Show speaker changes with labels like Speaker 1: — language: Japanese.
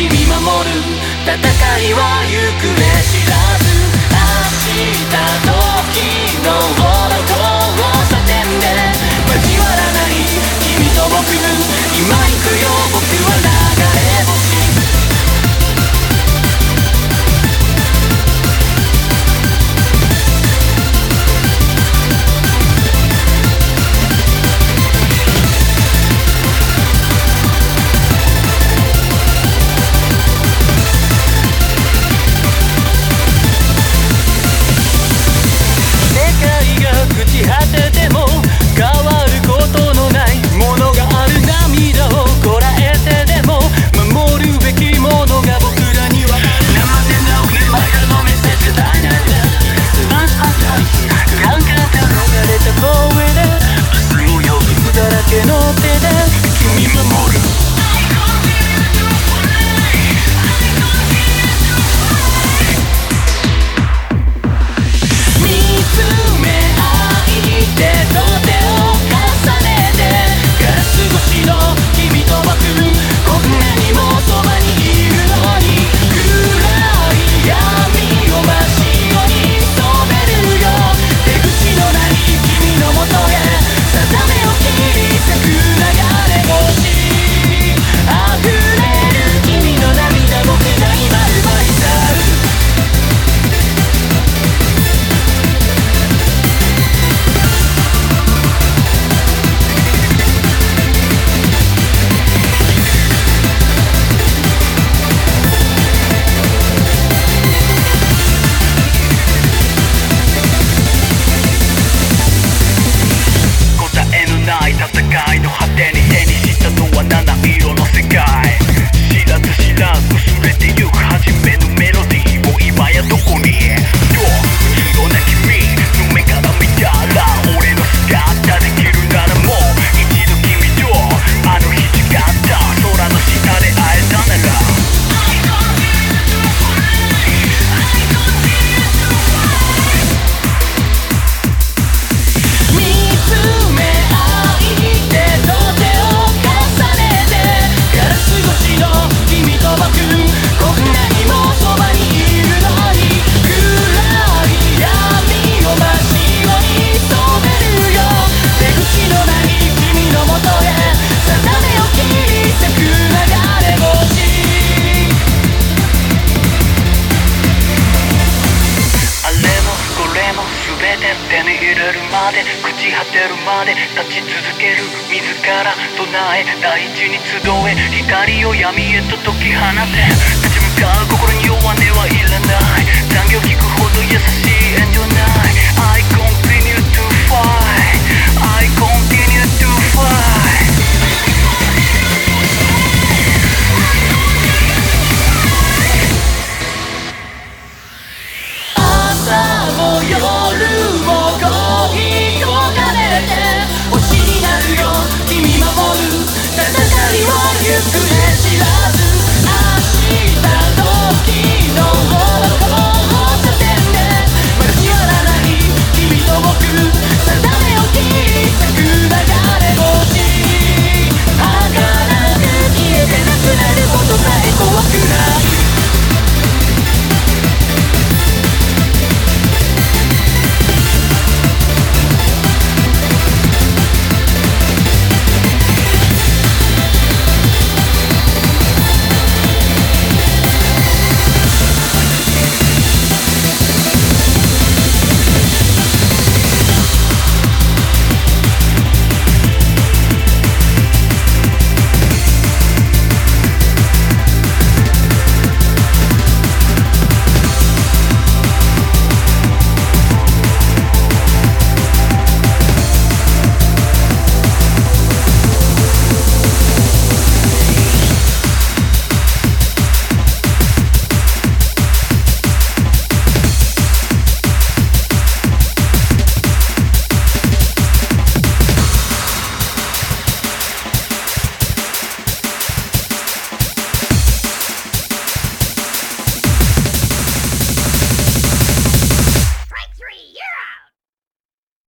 Speaker 1: 君守る戦いは行方知らず。明日
Speaker 2: で朽ち果てるまで立ち続ける自ら唱え大地に集え光を闇へと解き放て。立ち向かう心に弱音はいらない。残業聞くほど優しい。行く知らず